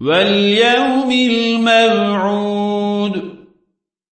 واليوم الموعود.